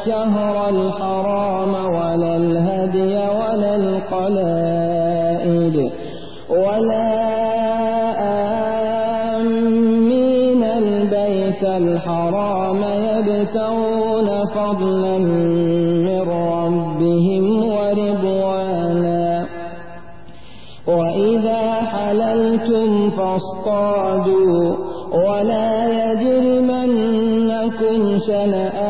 الشهر الحرام ولا الهدي ولا القلائد ولا آمين البيت الحرام يبتغون فضلا من ربهم ورضوانا. وإذا حللتم فاصطادوا ولا يجرمنكم شنآن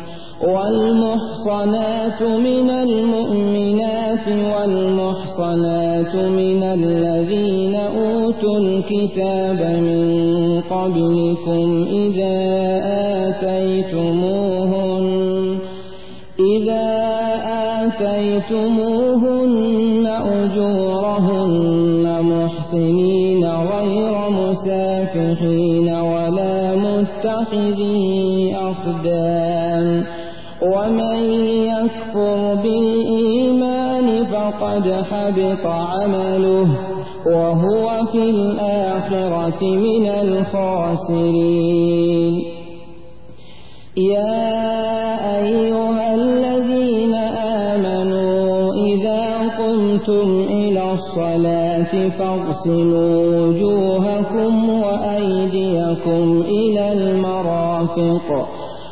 والمحصنات من المؤمنات والمحصنات من الذين أوتوا الكتاب من قبلكم إذا آتيتموهن إذا آتيتموهن أجورهن محسنين غير مسافحين ولا متخذي أخدان. فقد حبط عمله وهو في الآخرة من الخاسرين. يا أيها الذين آمنوا إذا قمتم إلى الصلاة فاغسلوا وجوهكم وأيديكم إلى المرافق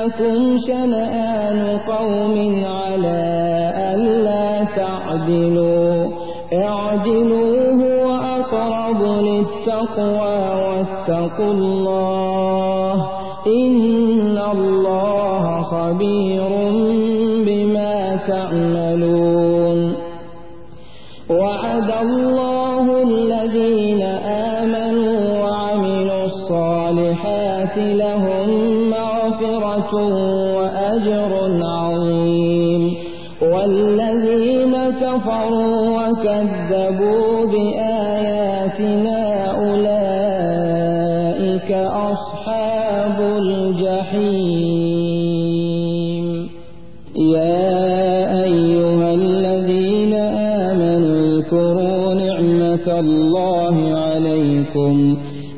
يجرمنكم شنآن قوم على ألا تعدلوا. اعدلوا هو أقرب للتقوى واتقوا الله. إن الله خبير بما تعملون. وأجر عظيم. والذين كفروا وكذبوا بآياتنا أولئك أصحاب الجحيم. يا أيها الذين آمنوا اذكروا نعمة الله عليكم.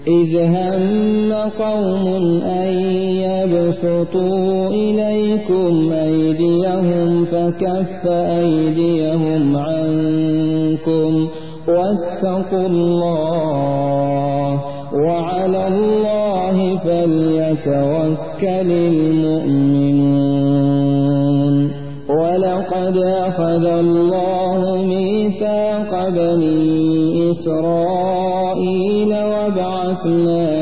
إذ هم قوم أن يبسطوا إليكم أيديهم فكف أيديهم عنكم واتقوا الله وعلى الله فليتوكل المؤمنون ولقد أخذ الله ميثاق بني إسرائيل وبعثنا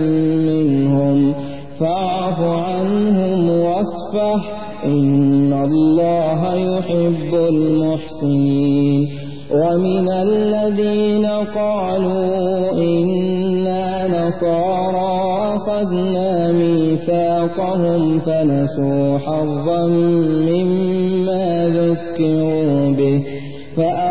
إن الله يحب المحسنين. ومن الذين قالوا إنا نصارى أخذنا ميثاقهم فنسوا حظا مما ذكروا به. فأغرينا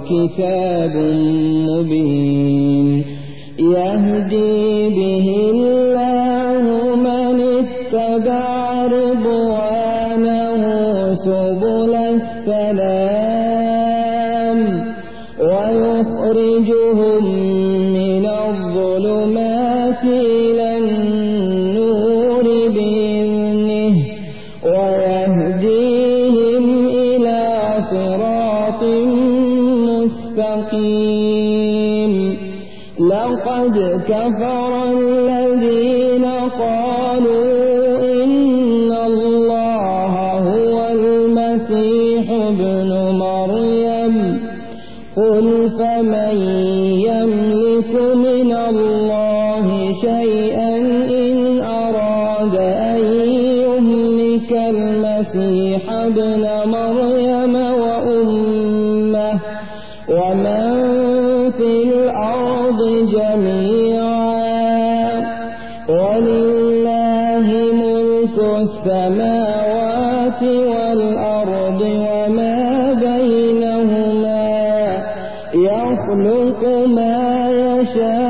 وكتاب مبين. يهدي كفر الذين قالوا إن الله هو المسيح ابن مريم. قل فمن يملك من الله شيئا إن أراد أن يهلك المسيح ابن مريم وأمه. ومن السماوات والأرض وما بينهما يخلق ما يشاء.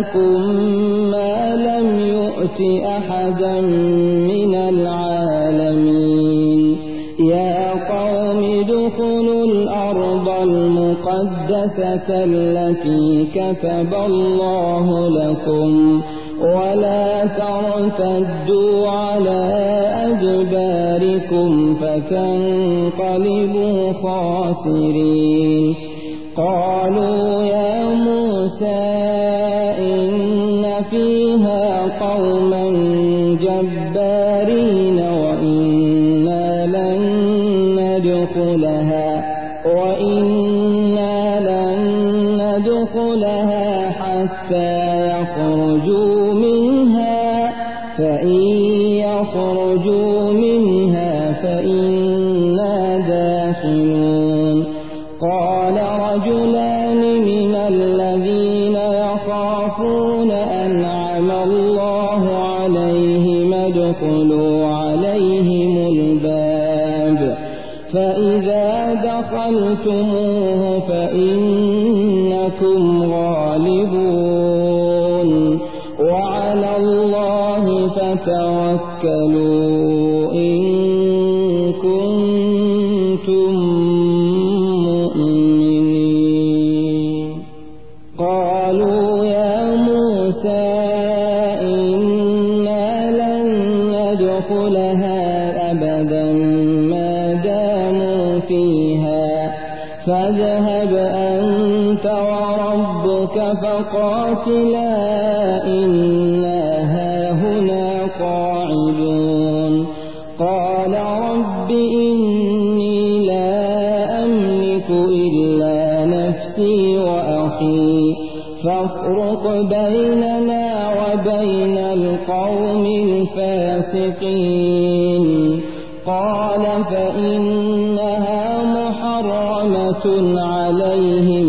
وآتاكم ما لم يؤت أحدا من العالمين. يا قوم ادخلوا الأرض المقدسة التي كتب الله لكم ولا ترتدوا على أدباركم فتنقلبوا خاسرين. قالوا يا موسى فإذا دخلتموه فإنكم غالبون. وعلى الله فتوكلوا وربك فقاتلا إنا هاهنا قاعدون. قال رب إني لا أملك إلا نفسي وأخي فافرق بيننا وبين القوم الفاسقين. قال فإنها محرمة عليهم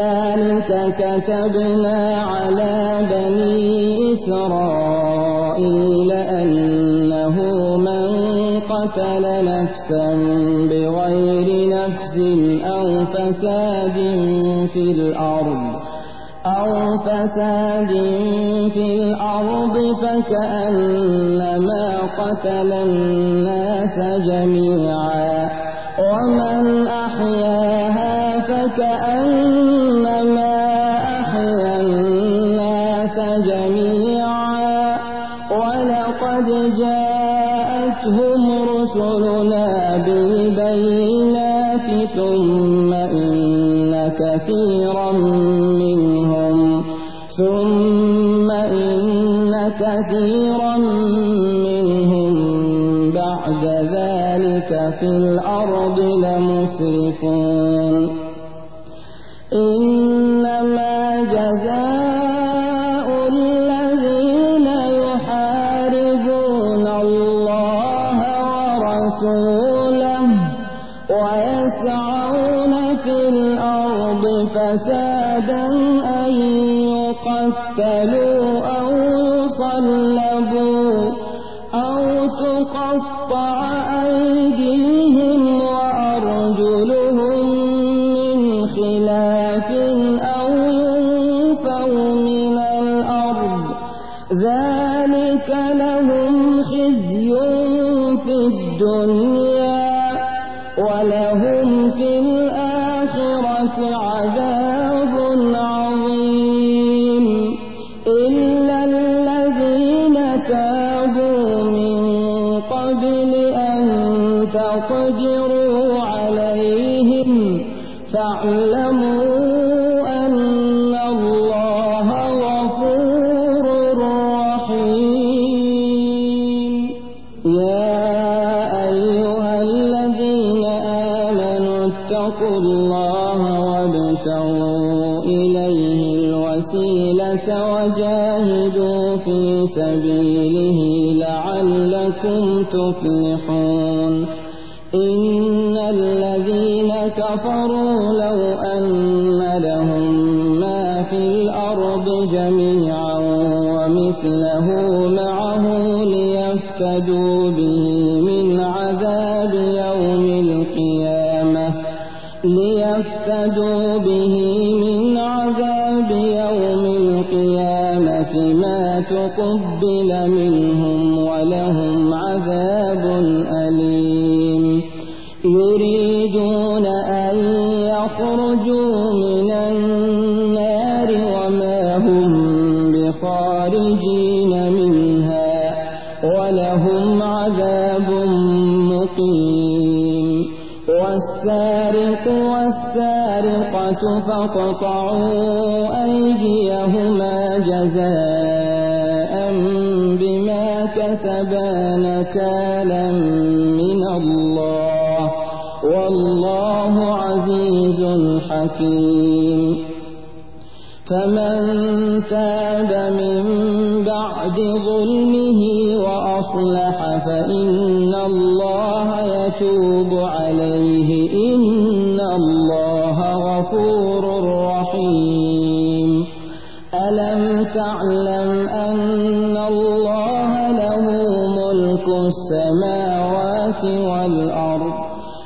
كتبنا على بني إسرائيل أنه من قتل نفسا بغير نفس أو فساد في الأرض أو فساد في الأرض فكأنما قتل الناس جميعا ومن بالبينات ثم إن كثيرا منهم. ثم إن كثيرا منهم. بعد ذلك في الأرض لمسرفون. في سبيله لعلكم تفلحون. إن الذين كفروا لو أن لهم ما في الأرض جميعا ومثله معه ليفتدوا به من عذاب يوم القيامة. ليفتدوا به من عذاب يوم القيامة. ما تقبل منهم ولهم عذاب أليم. يريدون أن يخرجوا من النار وما هم بخارجين منها ولهم عذاب مقيم. والسارق والسارقة فاقطعوا أيديهما جزاء كسبا نكالا من الله. والله عزيز حكيم. فمن تاب من بعد ظلمه وأصلح فإن الله يتوب عليه. إن الله غفور رحيم. ألم تعلم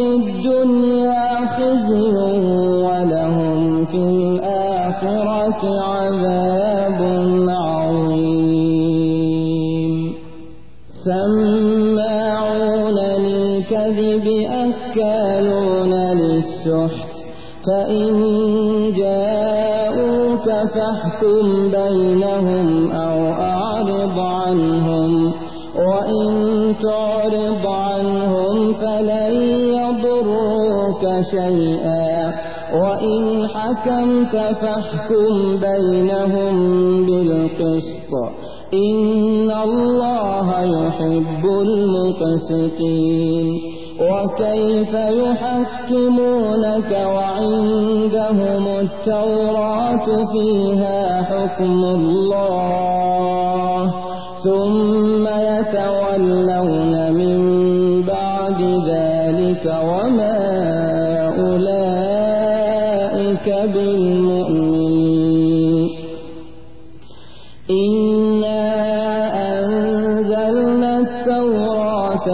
في الدنيا خزي ولهم في الآخرة عذاب عظيم. سماعون للكذب أكالون للسحت. فإن جاءوك فاحكم بينهم أو يضروك شيئا وإن حكمت فاحكم بينهم بالقسط إن الله يحب المقسطين وكيف يحكمونك وعندهم التوراة فيها حكم الله ثم يتولون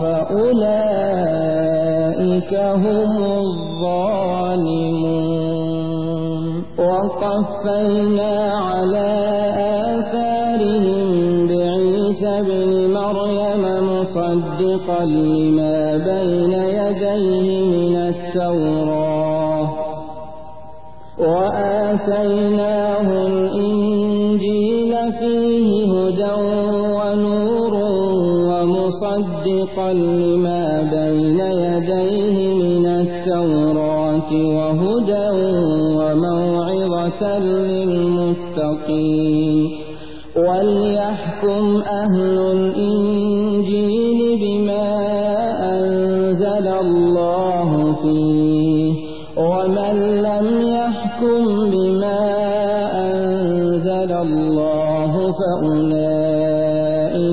فأولئك هم الظالمون وقفينا على آثارهم بعيسى بن مريم مصدقا لما بين يديه من التوراة وآتيناه ومصدقا لما بين يديه من التوراة وهدى وموعظة للمتقين. وليحكم أهل الإنجيل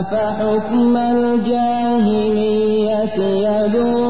أفحكم الجاهلية يدون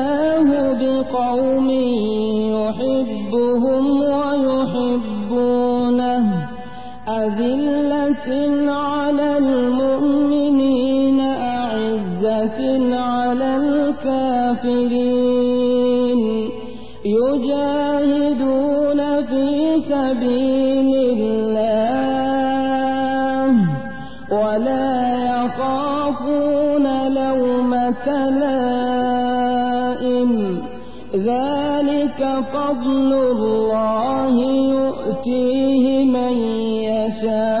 أذلة على المؤمنين أعزة على الكافرين. يجاهدون في سبيل الله ولا يخافون لومة لائم. ذلك فضل الله يؤتيه من يشاء.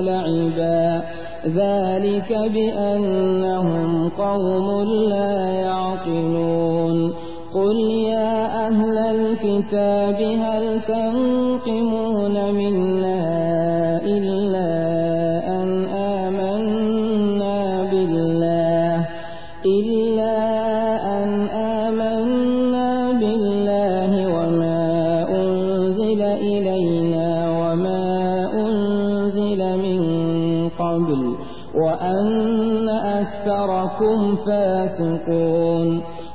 ذلك بأنهم قوم لا يعقلون قل يا أهل الكتاب هل تنقمون منا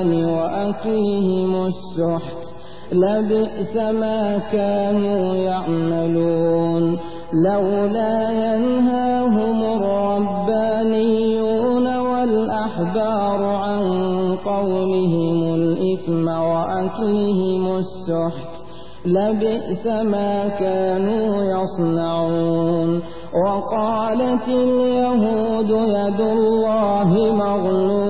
الأيمان وأكلهم السحت. لبئس ما كانوا يعملون. لولا ينهاهم الربانيون والأحبار عن قولهم الإثم وأكلهم السحت. لبئس ما كانوا يصنعون. وقالت اليهود يد الله مغلولة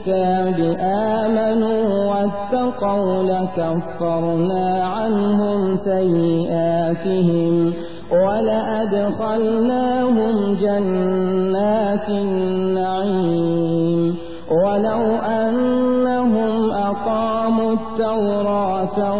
الكتاب آمنوا واتقوا لكفرنا عنهم سيئاتهم ولأدخلناهم جنات النعيم. ولو أنهم أقاموا التوراة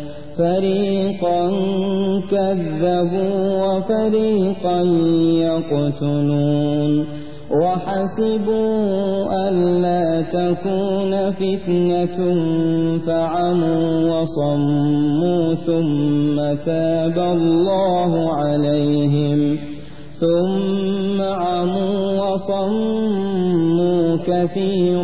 فريقا كذبوا وفريقا يقتلون وحسبوا ألا تكون فتنة فعموا وصموا ثم تاب الله عليهم ثم عموا وصموا كثير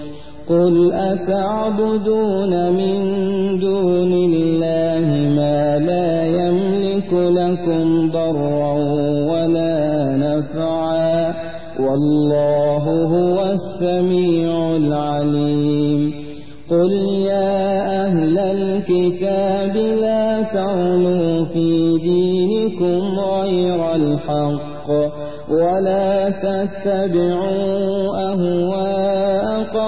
قل أتعبدون من دون الله ما لا يملك لكم ضرا ولا نفعا والله هو السميع العليم قل يا أهل الكتاب لا تغلوا في دينكم غير الحق ولا تتبعوا أهواء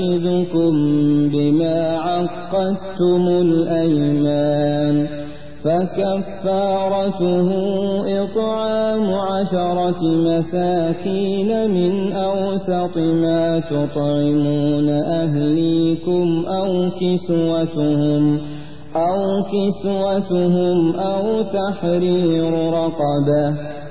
يؤاخذكم بما عقدتم الأيمان فكفارته إطعام عشرة مساكين من أوسط ما تطعمون أهليكم أو كسوتهم أو كسوتهم أو تحرير رقبة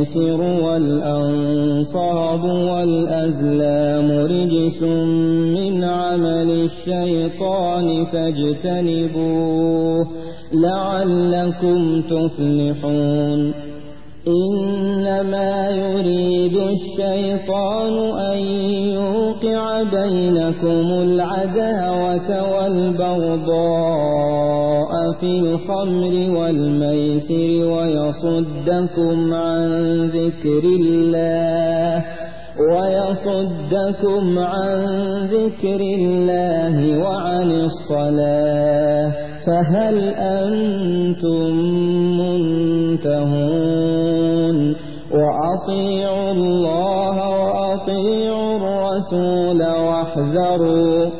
والميسر والأنصاب والأزلام رجس من عمل الشيطان فاجتنبوه لعلكم تفلحون. إنما يريد الشيطان أن يوقع بينكم العداوة والبغضاء. في الخمر والميسر ويصدكم عن ذكر الله ويصدكم عن ذكر الله وعن الصلاة فهل أنتم منتهون؟ وأطيعوا الله وأطيعوا الرسول واحذروا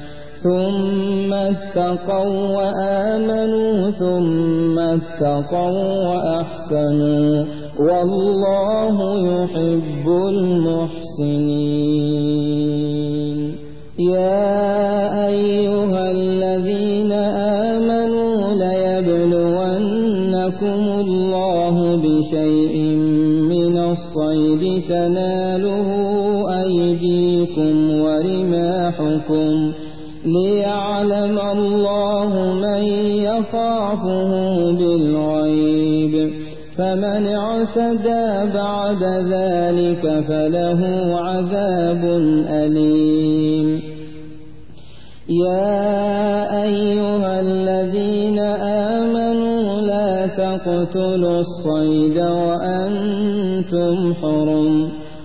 ثم اتقوا وآمنوا ثم اتقوا وأحسنوا والله يحب المحسنين. يا أيها الذين آمنوا ليبلونكم الله بشيء من الصيد تناله أيديكم ورماحكم ليعلم الله من يخافه بالغيب. فمن اعتدى بعد ذلك فله عذاب أليم. يا أيها الذين آمنوا لا تقتلوا الصيد وأنتم حرم.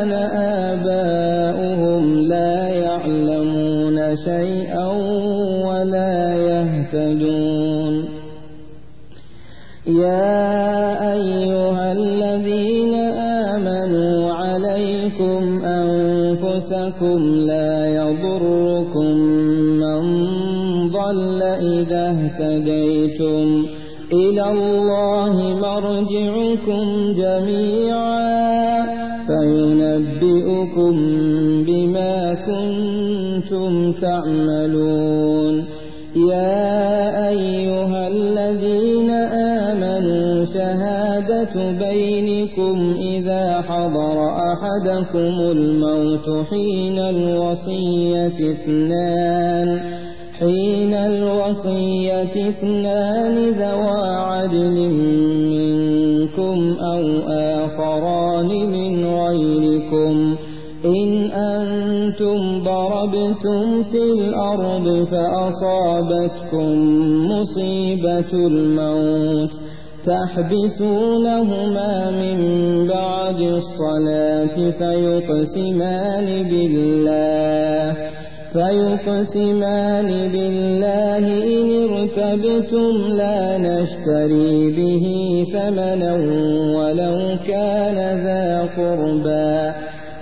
كان آباؤهم لا يعلمون شيئا ولا يهتدون. يا أيها الذين آمنوا عليكم أنفسكم لا يضركم من ضل إذا اهتديتم. إلى الله مرجعكم جميعا. فينبئكم بما كنتم تعملون يا أيها الذين آمنوا شهادة بينكم إذا حضر أحدكم الموت حين الوصية اثنان حين الوصية اثنان ذوى عدل منكم أو آخران من غيركم إن أنتم ضربتم في الأرض فأصابتكم مصيبة الموت تحبسونهما من بعد الصلاة فيقسمان بالله فيقسمان بالله إن ارتبتم لا نشتري به ثمنا ولو كان ذا قربا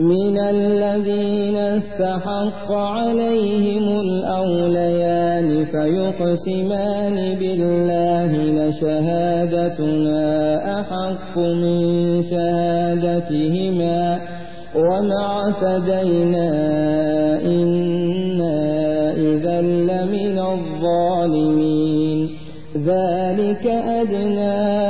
من الذين استحق عليهم الأوليان فيقسمان بالله لشهادتنا أحق من شهادتهما وما اعتدينا إنا إذا لمن الظالمين. ذلك أدنى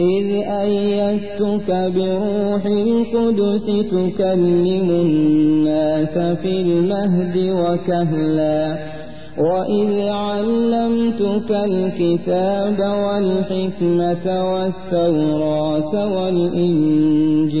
إذ أيدتك بروح القدس تكلم الناس في المهد وكهلا وإذ علمتك الكتاب والحكمة والتوراة والإنجيل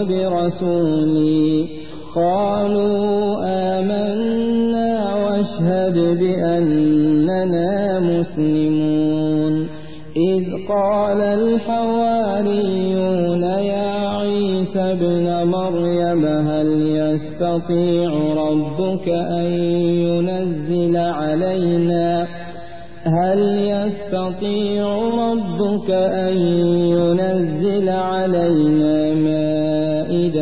وبرسولي. قالوا آمنا واشهد بأننا مسلمون. إذ قال الحواريون يا عيسى ابن مريم هل يستطيع ربك أن ينزل علينا؟ هل يستطيع ربك أن ينزل علينا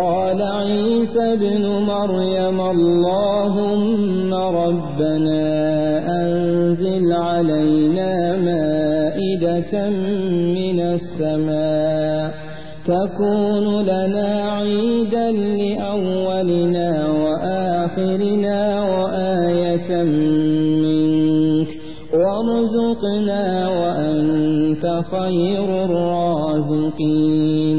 قال عيسى ابن مريم اللهم ربنا أنزل علينا مائدة من السماء تكون لنا عيدا لأولنا وآخرنا وآية منك وارزقنا وأنت خير الرازقين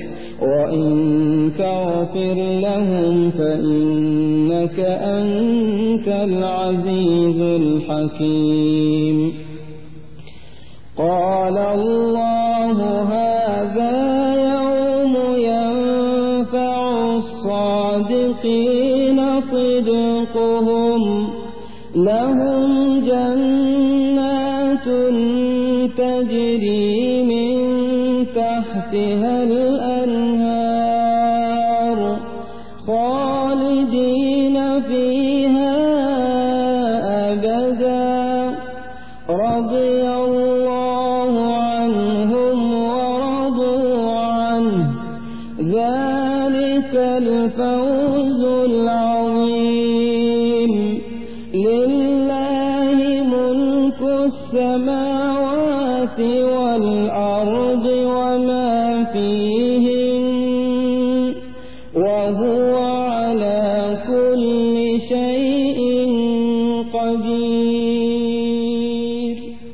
وإن تغفر لهم فإنك أنت العزيز الحكيم. قال الله هذا يوم ينفع الصادقين صدقهم. لهم جنات تجري من تحتها